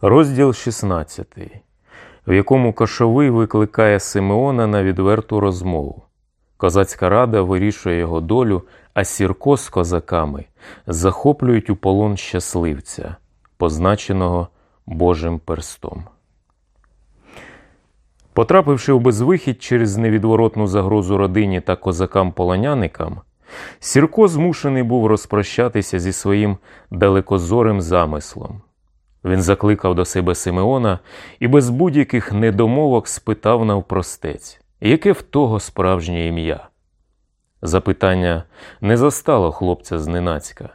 Розділ 16, в якому Кошовий викликає Симеона на відверту розмову. Козацька рада вирішує його долю, а Сірко з козаками захоплюють у полон щасливця, позначеного Божим перстом. Потрапивши у безвихідь через невідворотну загрозу родині та козакам-полоняникам, Сірко змушений був розпрощатися зі своїм далекозорим замислом. Він закликав до себе Симеона і без будь-яких недомовок спитав навпростець, яке в того справжнє ім'я. Запитання не застало хлопця зненацька.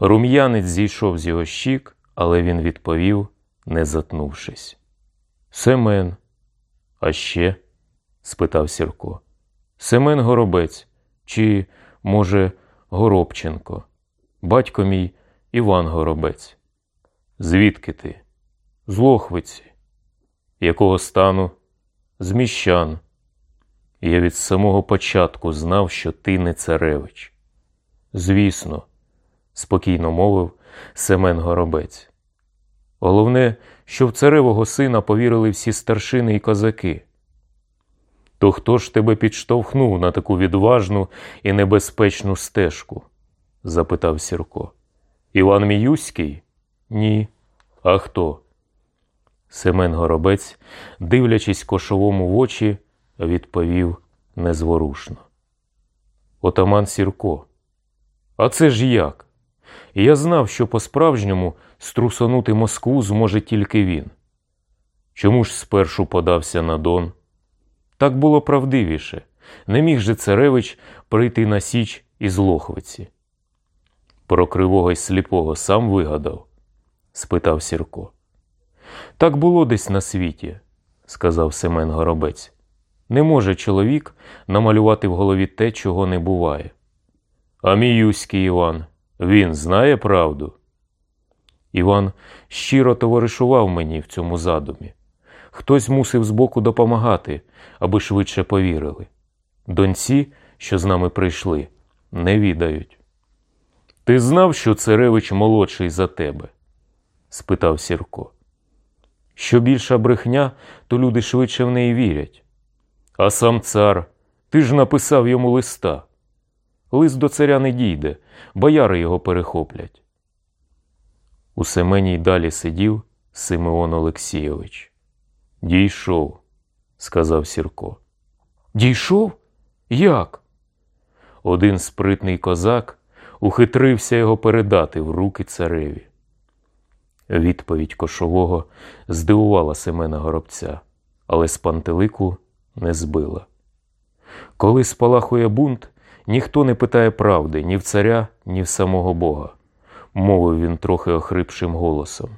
Рум'янець зійшов з його щік, але він відповів, не затнувшись. Семен. А ще? спитав Сірко. Семен Горобець, чи, може, Горобченко, батько мій Іван Горобець. Звідки ти? З Лохвиці. Якого стану? З міщан. Я від самого початку знав, що ти не царевич. Звісно, спокійно мовив Семен Горобець. Головне, що в царевого сина повірили всі старшини і козаки. То хто ж тебе підштовхнув на таку відважну і небезпечну стежку? запитав Сірко. Іван Міюський? Ні. А хто? Семен Горобець, дивлячись кошовому в очі, відповів незворушно. Отаман Сірко. А це ж як? Я знав, що по-справжньому струсонути Москву зможе тільки він. Чому ж спершу подався на Дон? Так було правдивіше. Не міг же царевич прийти на Січ із Лохвиці. Про кривого й сліпого сам вигадав? Спитав Сірко. Так було десь на світі, сказав Семен Горобець. Не може чоловік намалювати в голові те, чого не буває. А мій Юський Іван, він знає правду. Іван щиро товаришував мені в цьому задумі. Хтось мусив збоку допомагати, аби швидше повірили. Доньці, що з нами прийшли, не відають. Ти знав, що царевич молодший за тебе? Спитав Сірко. Що більша брехня, то люди швидше в неї вірять. А сам цар, ти ж написав йому листа. Лист до царя не дійде, бояри його перехоплять. У Семені й далі сидів Симеон Олексійович. Дійшов, сказав Сірко. Дійшов? Як? Один спритний козак ухитрився його передати в руки цареві. Відповідь кошового здивувала Семена Горобця, але з пантелику не збила. Коли спалахує бунт, ніхто не питає правди ні в царя, ні в самого Бога, мовив він трохи охрипшим голосом.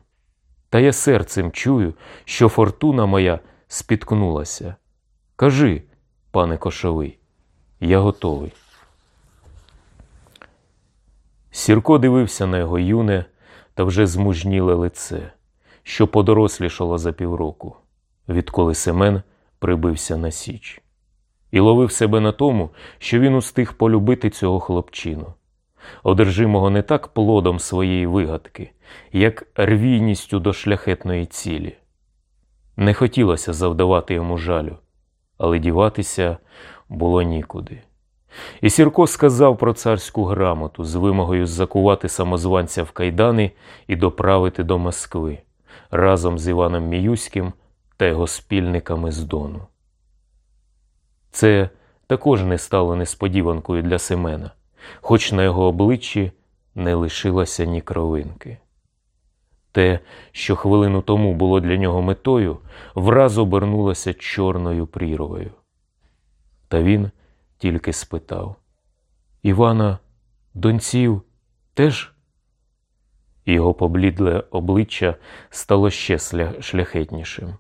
Та я серцем чую, що фортуна моя спіткнулася. Кажи, пане кошовий, я готовий. Сірко дивився на його юне та вже змужніле лице, що подорослішало за півроку, відколи Семен прибився на Січ, і ловив себе на тому, що він устиг полюбити цього хлопчину, одержимого не так плодом своєї вигадки, як рвійністю до шляхетної цілі. Не хотілося завдавати йому жалю, але діватися було нікуди. І Сірко сказав про царську грамоту з вимогою закувати самозванця в кайдани і доправити до Москви разом з Іваном Міюським та його спільниками з Дону. Це також не стало несподіванкою для Семена, хоч на його обличчі не лишилося ні кровинки. Те, що хвилину тому було для нього метою, враз обернулося чорною прірвою. Та він тільки спитав Івана, донців теж? Його поблідле обличчя стало ще шляхетнішим.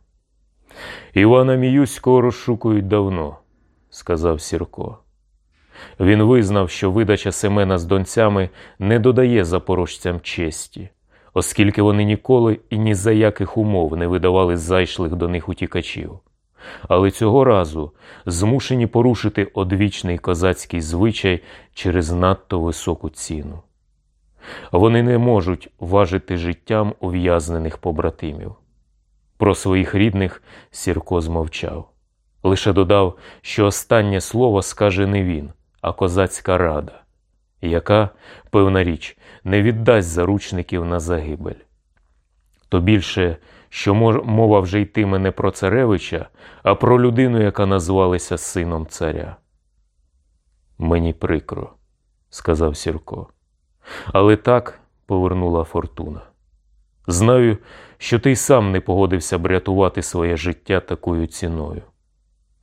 Івана Міюського розшукують давно, сказав Сірко. Він визнав, що видача Семена з донцями не додає запорожцям честі, оскільки вони ніколи і ні за яких умов не видавали зайшлих до них утікачів але цього разу змушені порушити одвічний козацький звичай через надто високу ціну. Вони не можуть важити життям ув'язнених побратимів. Про своїх рідних Сірко змовчав. Лише додав, що останнє слово скаже не він, а козацька рада, яка, певна річ, не віддасть заручників на загибель. То більше, що мова вже йтиме не про царевича, а про людину, яка назвалася сином царя. Мені прикро, сказав Сірко. Але так повернула фортуна. Знаю, що ти й сам не погодився б рятувати своє життя такою ціною.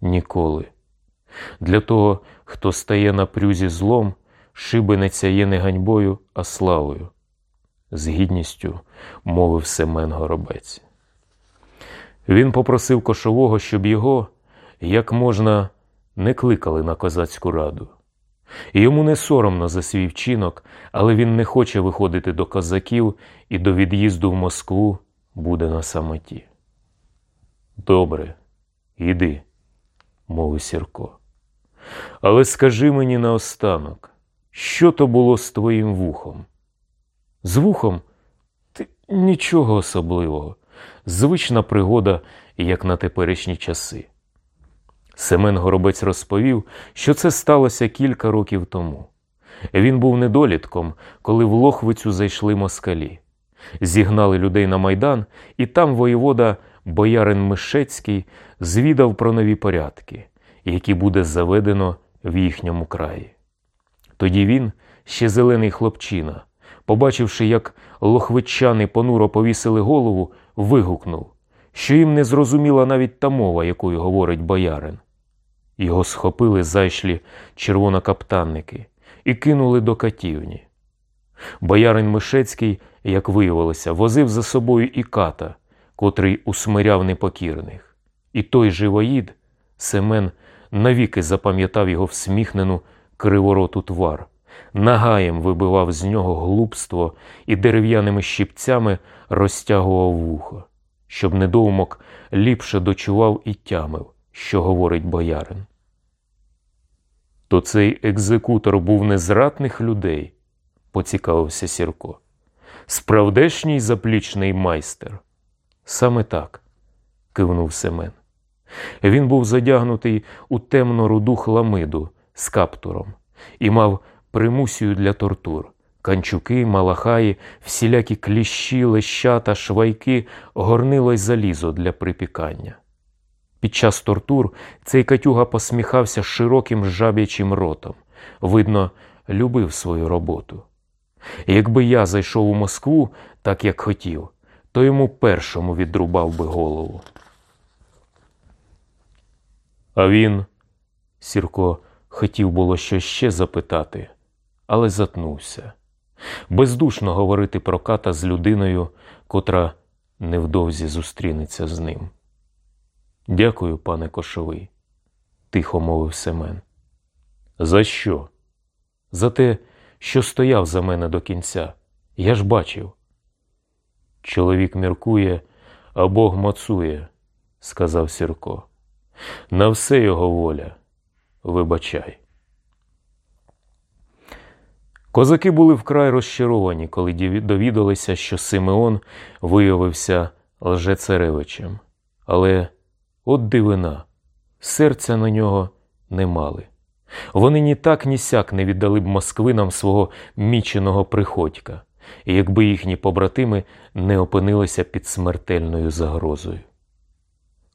Ніколи. Для того, хто стає на прюзі злом, шибениця є не ганьбою, а славою, з гідністю мовив Семен Горобець. Він попросив кошового, щоб його, як можна, не кликали на козацьку раду. Йому не соромно за свій вчинок, але він не хоче виходити до козаків і до від'їзду в Москву буде на самоті. Добре, іди, мовив Сірко. Але скажи мені наостанок, що то було з твоїм вухом? З вухом ти нічого особливого, звична пригода, як на теперішні часи. Семен Горобець розповів, що це сталося кілька років тому. Він був недолітком, коли в Лохвицю зайшли москалі, зігнали людей на майдан, і там воєвода боярин Мишецький звідав про нові порядки, які буде заведено в їхньому краї. Тоді він, ще зелений хлопчина, побачивши, як лохвичани понуро повісили голову, вигукнув, що їм не зрозуміла навіть та мова, якою говорить боярин. Його схопили зайшлі червонокаптанники і кинули до катівні. Боярин Мишецький, як виявилося, возив за собою і ката, котрий усмиряв непокірних. І той живоїд, Семен, навіки запам'ятав його всміхнену кривороту твар, нагаєм вибивав з нього глупство і дерев'яними щипцями розтягував вухо, щоб недоумок ліпше дочував і тямив що говорить боярин. То цей екзекутор був не з людей, поцікавився Сірко. Справдешній заплічний майстер. Саме так, кивнув Семен. Він був задягнутий у темно руду хламиду з каптуром і мав примусію для тортур. Канчуки, малахаї, всілякі кліщі, лещата, швайки, горнило й залізо для припікання. Під час тортур цей Катюга посміхався широким жаб'ячим ротом. Видно, любив свою роботу. Якби я зайшов у Москву, так як хотів, то йому першому відрубав би голову. А він, Сірко, хотів було щось ще запитати, але затнувся. Бездушно говорити про ката з людиною, котра невдовзі зустрінеться з ним. Дякую, пане Кошовий, тихо мовив Семен. За що? За те, що стояв за мене до кінця. Я ж бачив. Чоловік міркує, а Бог мацує, сказав Сірко. На все його воля. Вибачай. Козаки були вкрай розчаровані, коли довідалися, що Симеон виявився лжецаревичем. Але От дивина, серця на нього не мали. Вони ні так, ні сяк не віддали б москвинам свого міченого приходька, якби їхні побратими не опинилися під смертельною загрозою.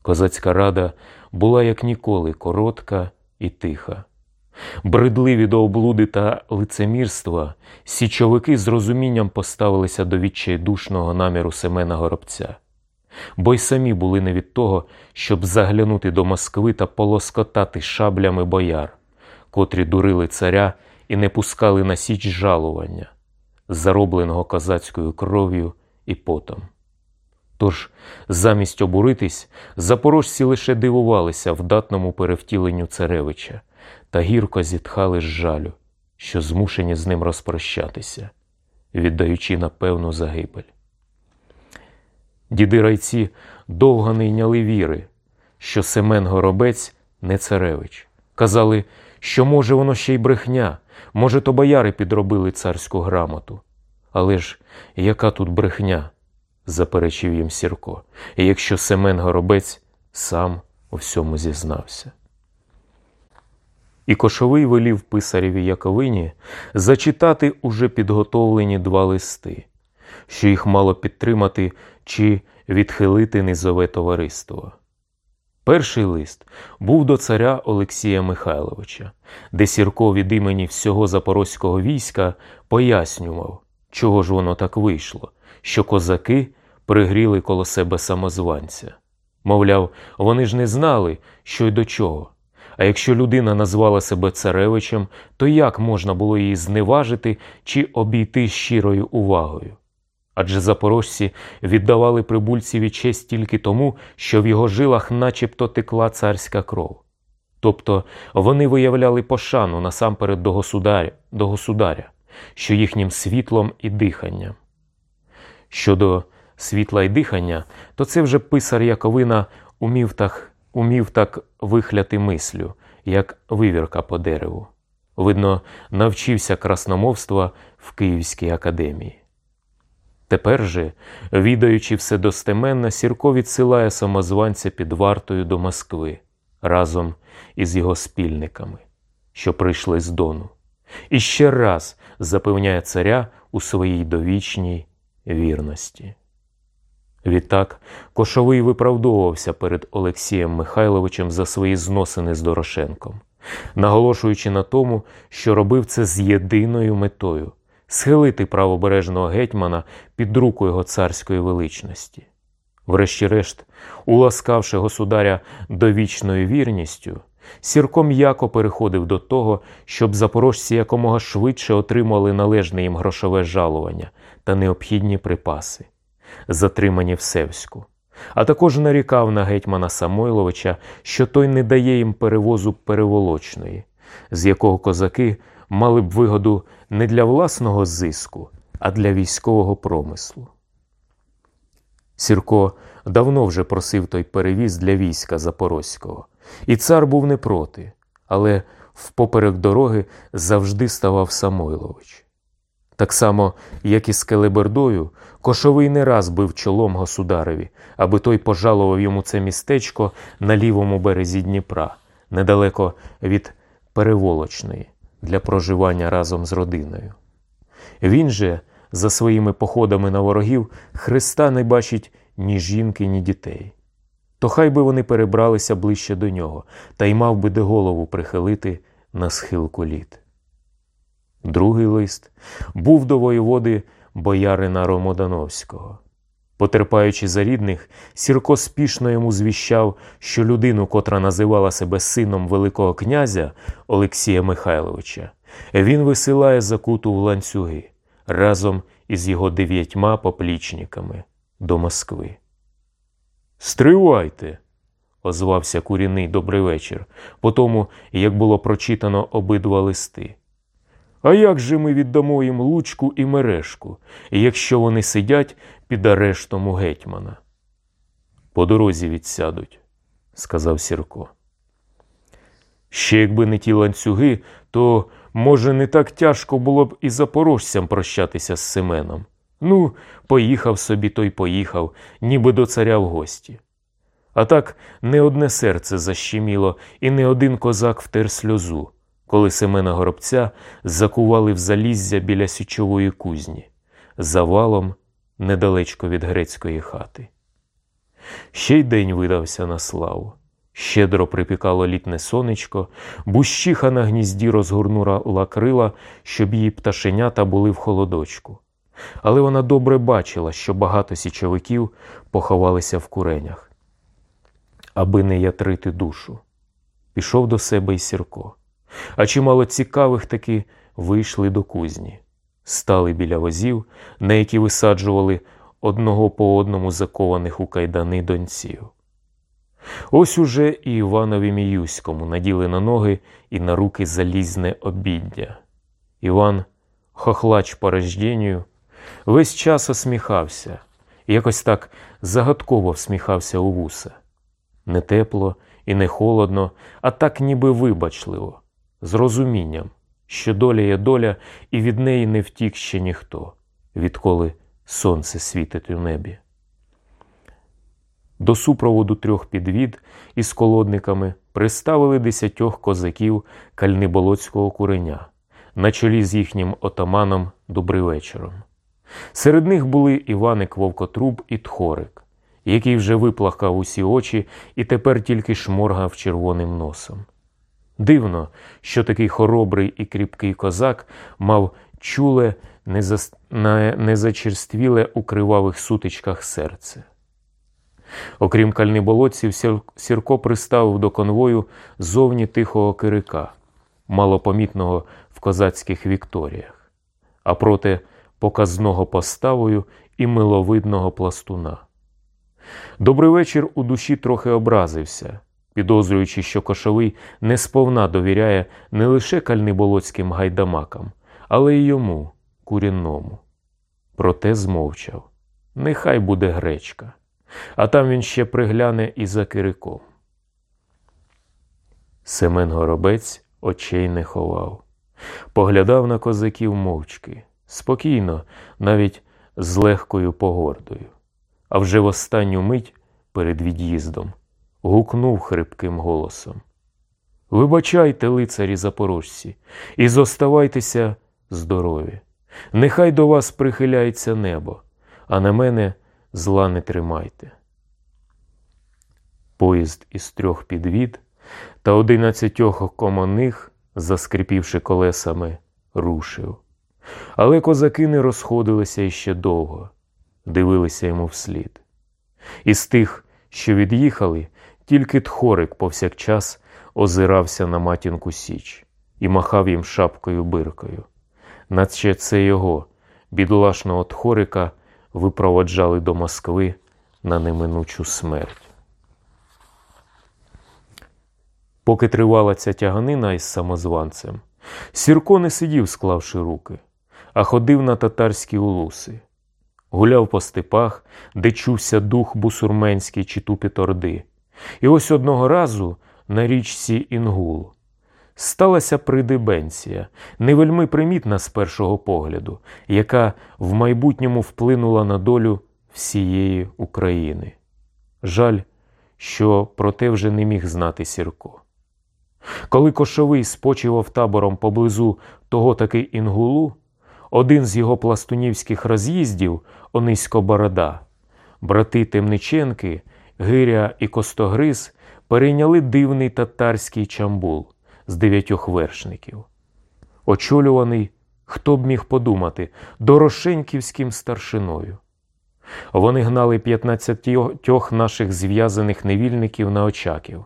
Козацька рада була як ніколи коротка і тиха. Бредливі до облуди та лицемірства, січовики з розумінням поставилися до відчайдушного наміру Семена Горобця бо й самі були не від того, щоб заглянути до Москви та полоскотати шаблями бояр, котрі дурили царя і не пускали на січ жалування, заробленого козацькою кров'ю і потом. Тож, замість обуритись, запорожці лише дивувалися вдатному перевтіленню царевича та гірко зітхали з жалю, що змушені з ним розпрощатися, віддаючи на певну загибель. Діди райці довго не йняли віри, що Семен Горобець не царевич. Казали, що, може, воно ще й брехня, може, то бояри підробили царську грамоту. Але ж яка тут брехня? заперечив їм Сірко, якщо Семен Горобець сам у всьому зізнався. І кошовий велів писареві Яковині зачитати уже підготовлені два листи, що їх мало підтримати чи відхилити низове товариство. Перший лист був до царя Олексія Михайловича, де Сірко від імені всього запорозького війська пояснював, чого ж воно так вийшло, що козаки пригріли коло себе самозванця. Мовляв, вони ж не знали, що й до чого. А якщо людина назвала себе царевичем, то як можна було її зневажити чи обійти щирою увагою? Адже запорожці віддавали прибульцеві честь тільки тому, що в його жилах начебто текла царська кров. Тобто вони виявляли пошану насамперед до государя, до государя, що їхнім світлом і диханням. Щодо світла й дихання, то це вже писар Яковина умів так, умів так вихляти мислю, як вивірка по дереву. Видно, навчився красномовства в Київській академії. Тепер же, відаючи все достеменно, Сірко відсилає самозванця під вартою до Москви разом із його спільниками, що прийшли з Дону, і ще раз запевняє царя у своїй довічній вірності. Відтак Кошовий виправдовувався перед Олексієм Михайловичем за свої зносини з Дорошенком, наголошуючи на тому, що робив це з єдиною метою схилити правобережного гетьмана під руку його царської величності. Врешті-решт, уласкавши государя довічною вірністю, Сірко м'яко переходив до того, щоб запорожці якомога швидше отримали належне їм грошове жалування та необхідні припаси, затримані в Севську, а також нарікав на гетьмана Самойловича, що той не дає їм перевозу переволочної, з якого козаки мали б вигоду не для власного зиску, а для військового промислу. Сірко давно вже просив той перевіз для війська Запорозького, і цар був не проти, але впоперек дороги завжди ставав Самойлович. Так само, як і з Келебердою, Кошовий не раз бив чолом государеві, аби той пожалував йому це містечко на лівому березі Дніпра, недалеко від переволочної, для проживання разом з родиною. Він же, за своїми походами на ворогів, Христа не бачить ні жінки, ні дітей. То хай би вони перебралися ближче до нього, та й мав би де голову прихилити на схилку літ. Другий лист був до воєводи боярина Ромодановського. Потерпаючи за рідних, Сірко спішно йому звіщав, що людину, котра називала себе сином Великого князя Олексія Михайловича, він висилає закуту в ланцюги разом із його дев'ятьма поплічниками до Москви. Стривайте, озвався куріний добрий вечір, по тому, як було прочитано обидва листи. А як же ми віддамо їм лучку і мережку, якщо вони сидять під арештом у гетьмана? По дорозі відсядуть, сказав Сірко. Ще якби не ті ланцюги, то, може, не так тяжко було б і запорожцям прощатися з Семеном. Ну, поїхав собі, той поїхав, ніби до царя в гості. А так не одне серце защеміло, і не один козак втер сльозу коли Семена Горобця закували в заліззя біля січової кузні, завалом недалечко від грецької хати. Ще й день видався на славу. Щедро припікало літне сонечко, бущиха на гнізді розгорнула крила, щоб її пташенята були в холодочку. Але вона добре бачила, що багато січовиків поховалися в куренях, аби не ятрити душу. Пішов до себе й Сірко а чимало цікавих таки вийшли до кузні, стали біля возів, на які висаджували одного по одному закованих у кайдани донців. Ось уже і Іванові Міюському наділи на ноги і на руки залізне обіддя. Іван, хохлач по рожденню, весь час осміхався, якось так загадково всміхався у вуса. Не тепло і не холодно, а так ніби вибачливо з розумінням, що доля є доля, і від неї не втік ще ніхто, відколи сонце світить у небі. До супроводу трьох підвід із колодниками приставили десятьох козаків кальниболоцького куреня на чолі з їхнім отаманом Добривечором. Серед них були Іваник Вовкотруб і Тхорик, який вже виплакав усі очі і тепер тільки шморгав червоним носом. Дивно, що такий хоробрий і кріпкий козак мав чуле, незас... незачерствіле у кривавих сутичках серце. Окрім кальниболотців, Сірко приставив до конвою зовні тихого кирика, малопомітного в козацьких вікторіях, а проти показного поставою і миловидного пластуна. Добрий вечір у душі трохи образився, підозрюючи, що кошовий не сповна довіряє не лише кальниболоцьким гайдамакам, але й йому, курінному. Проте змовчав нехай буде гречка, а там він ще пригляне і за кириком. Семен Горобець очей не ховав, поглядав на козаків мовчки, спокійно, навіть з легкою погордою, а вже в останню мить перед від'їздом гукнув хрипким голосом. Вибачайте, лицарі запорожці, і зоставайтеся здорові. Нехай до вас прихиляється небо, а на мене зла не тримайте. Поїзд із трьох підвід та одинадцятьох комоних, заскрипівши колесами, рушив. Але козаки не розходилися іще довго, дивилися йому вслід. Із тих, що від'їхали, тільки тхорик повсякчас озирався на матінку Січ і махав їм шапкою биркою наче це його, бідолашного тхорика, випроваджали до Москви на неминучу смерть. Поки тривала ця тяганина із самозванцем, Сірко не сидів, склавши руки, а ходив на татарські улуси, гуляв по степах, де чувся дух бусурменський чи тупіт орди. І ось одного разу на річці Інгул сталася придибенція, не вельми примітна з першого погляду, яка в майбутньому вплинула на долю всієї України. Жаль, що про те вже не міг знати Сірко. Коли Кошовий спочивав табором поблизу того таки Інгулу, один з його пластунівських роз'їздів, Онисько Борода, брати Темниченки, Гиря і Костогриз перейняли дивний татарський чамбул з дев'ятьох вершників, очолюваний, хто б міг подумати, дорошеньківським старшиною. Вони гнали п'ятнадцятьох наших зв'язаних невільників на очаків,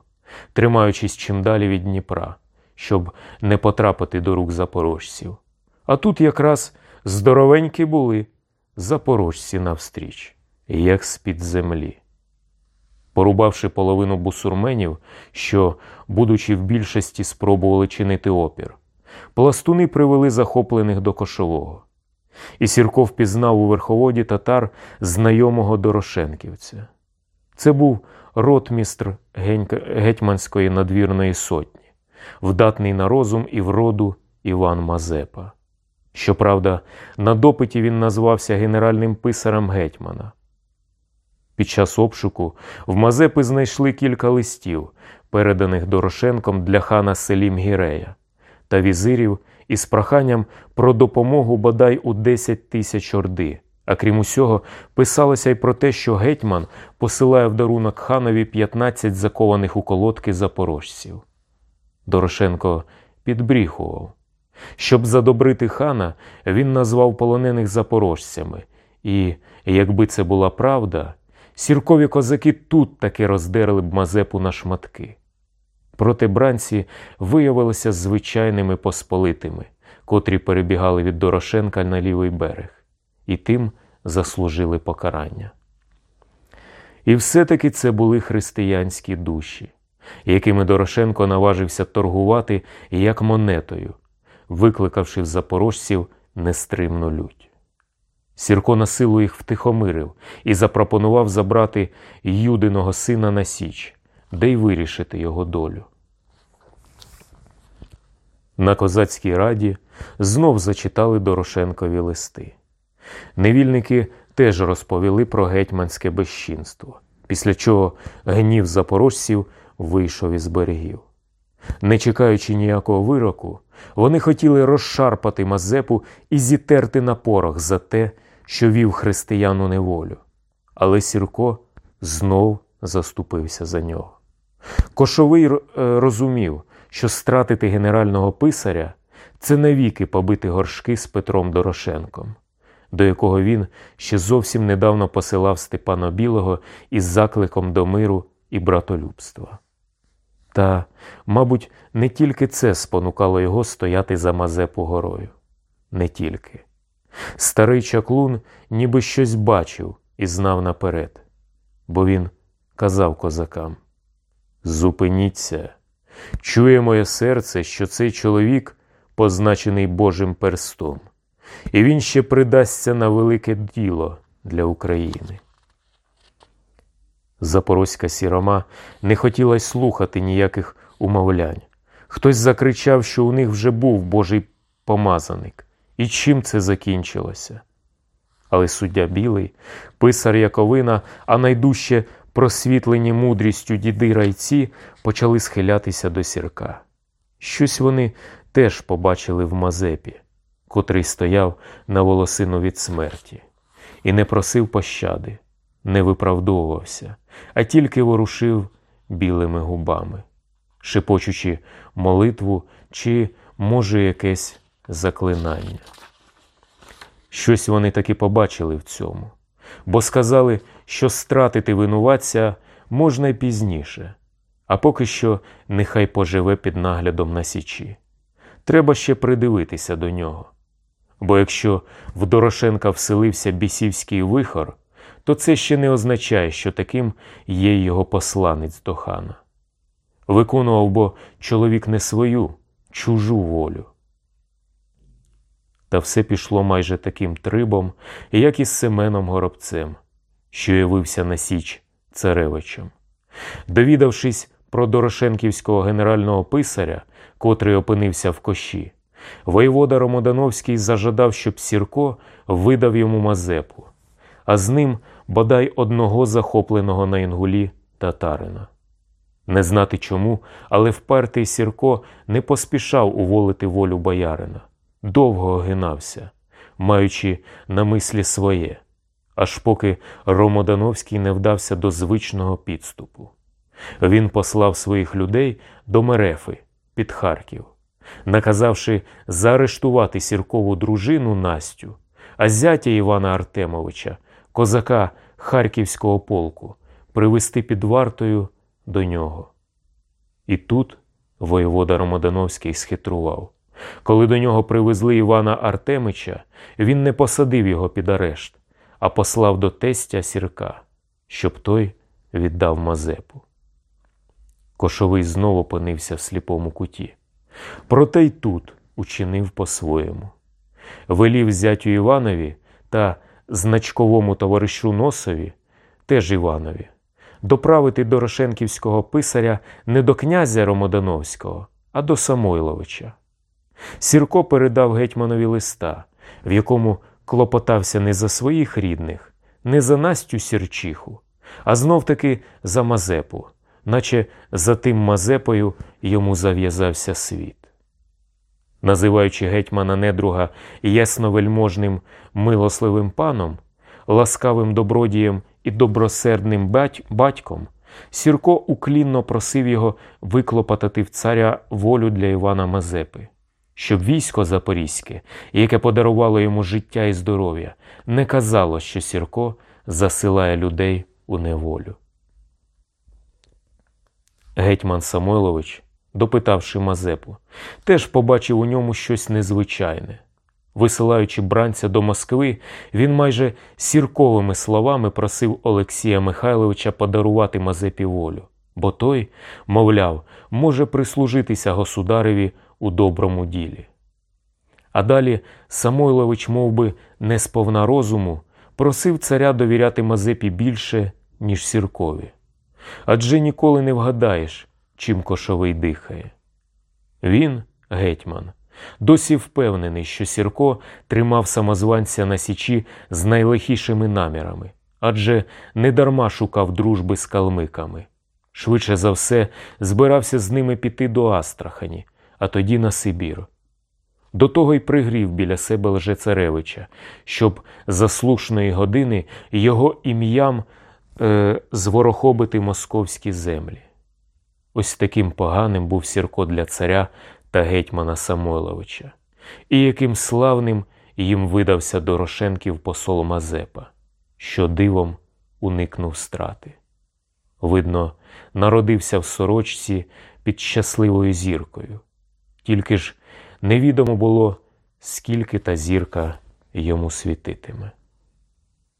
тримаючись чим далі від Дніпра, щоб не потрапити до рук запорожців. А тут якраз здоровенькі були запорожці навстріч, як з-під землі порубавши половину бусурменів, що, будучи в більшості, спробували чинити опір. Пластуни привели захоплених до кошового. І Сірко впізнав у верховоді татар знайомого Дорошенківця. Це був ротмістр гетьманської надвірної сотні, вдатний на розум і вроду Іван Мазепа. Щоправда, на допиті він назвався генеральним писарем гетьмана. Під час обшуку в Мазепи знайшли кілька листів, переданих Дорошенком для хана Селім Гірея, та візирів із проханням про допомогу бодай у 10 тисяч орди. А крім усього, писалося й про те, що гетьман посилає в дарунок ханові 15 закованих у колодки запорожців. Дорошенко підбріхував. Щоб задобрити хана, він назвав полонених запорожцями, і, якби це була правда, Сіркові козаки тут таки роздерли б Мазепу на шматки. Проте бранці виявилися звичайними посполитими, котрі перебігали від Дорошенка на лівий берег, і тим заслужили покарання. І все-таки це були християнські душі, якими Дорошенко наважився торгувати як монетою, викликавши в запорожців нестримну лють. Сірко на силу їх втихомирив і запропонував забрати Юдиного сина на Січ, де й вирішити його долю. На козацькій раді знов зачитали Дорошенкові листи. Невільники теж розповіли про гетьманське безчинство, після чого гнів запорожців вийшов із берегів. Не чекаючи ніякого вироку, вони хотіли розшарпати Мазепу і зітерти на порох за те, що вів християн у неволю. Але Сірко знов заступився за нього. Кошовий е, розумів, що стратити генерального писаря це навіки побити горшки з Петром Дорошенком, до якого він ще зовсім недавно посилав Степана Білого із закликом до миру і братолюбства. Та, мабуть, не тільки це спонукало його стояти за Мазепу горою. Не тільки. Старий чаклун ніби щось бачив і знав наперед, бо він казав козакам: Зупиніться, чує моє серце, що цей чоловік позначений Божим перстом, і він ще придасться на велике діло для України. Запорозька сірома не хотіла слухати ніяких умовлянь. Хтось закричав, що у них вже був Божий помазаник, і чим це закінчилося. Але суддя білий, писар Яковина, а найдужче просвітлені мудрістю діди райці почали схилятися до сірка. Щось вони теж побачили в Мазепі, котрий стояв на волосину від смерті, і не просив пощади, не виправдовувався, а тільки ворушив білими губами, шепочучи молитву чи, може, якесь заклинання. Щось вони таки побачили в цьому, бо сказали, що стратити винуватця можна й пізніше, а поки що нехай поживе під наглядом на січі. Треба ще придивитися до нього. Бо якщо в Дорошенка вселився бісівський вихор, то це ще не означає, що таким є його посланець до хана. Виконував бо чоловік не свою, чужу волю. Та все пішло майже таким трибом, як і з Семеном Горобцем, що явився на Січ царевичем. Довідавшись про Дорошенківського генерального писаря, котрий опинився в кощі, воєвода Ромодановський зажадав, щоб Сірко видав йому Мазепу, а з ним бодай одного захопленого на Інгулі татарина. Не знати чому, але впертий Сірко не поспішав уволити волю боярина, довго огинався, маючи на мислі своє, аж поки Ромодановський не вдався до звичного підступу. Він послав своїх людей до Мерефи під Харків, наказавши заарештувати сіркову дружину Настю, а зятя Івана Артемовича, козака Харківського полку, привести під вартою до нього. І тут воєвода Ромодановський схитрував. Коли до нього привезли Івана Артемича, він не посадив його під арешт, а послав до тестя сірка, щоб той віддав Мазепу. Кошовий знову опинився в сліпому куті. Проте й тут учинив по-своєму. Велів зятю Іванові та значковому товаришу Носові, теж Іванові, доправити Дорошенківського писаря не до князя Ромодановського, а до Самойловича. Сірко передав гетьманові листа, в якому клопотався не за своїх рідних, не за Настю Сірчиху, а знов таки за Мазепу наче за тим Мазепою йому зав'язався світ. Називаючи гетьмана недруга ясновельможним милосливим паном, ласкавим добродієм і добросердним батьком, Сірко уклінно просив його виклопотати в царя волю для Івана Мазепи, щоб військо Запорізьке, яке подарувало йому життя і здоров'я, не казало, що Сірко засилає людей у неволю. Гетьман Самойлович, допитавши Мазепу, теж побачив у ньому щось незвичайне. Висилаючи бранця до Москви, він майже сірковими словами просив Олексія Михайловича подарувати Мазепі волю, бо той, мовляв, може прислужитися государеві у доброму ділі. А далі Самойлович, мов би, не сповна розуму, просив царя довіряти Мазепі більше, ніж сіркові адже ніколи не вгадаєш, чим кошовий дихає. Він, гетьман, досі впевнений, що Сірко тримав самозванця на січі з найлихішими намірами, адже недарма шукав дружби з калмиками. Швидше за все, збирався з ними піти до Астрахані, а тоді на Сибір. До того й пригрів біля себе Лжецаревича, щоб за слушної години його ім'ям е, зворохобити московські землі. Ось таким поганим був Сірко для царя та гетьмана Самойловича, і яким славним їм видався Дорошенків посол Мазепа, що дивом уникнув страти. Видно, народився в сорочці під щасливою зіркою, тільки ж невідомо було, скільки та зірка йому світитиме.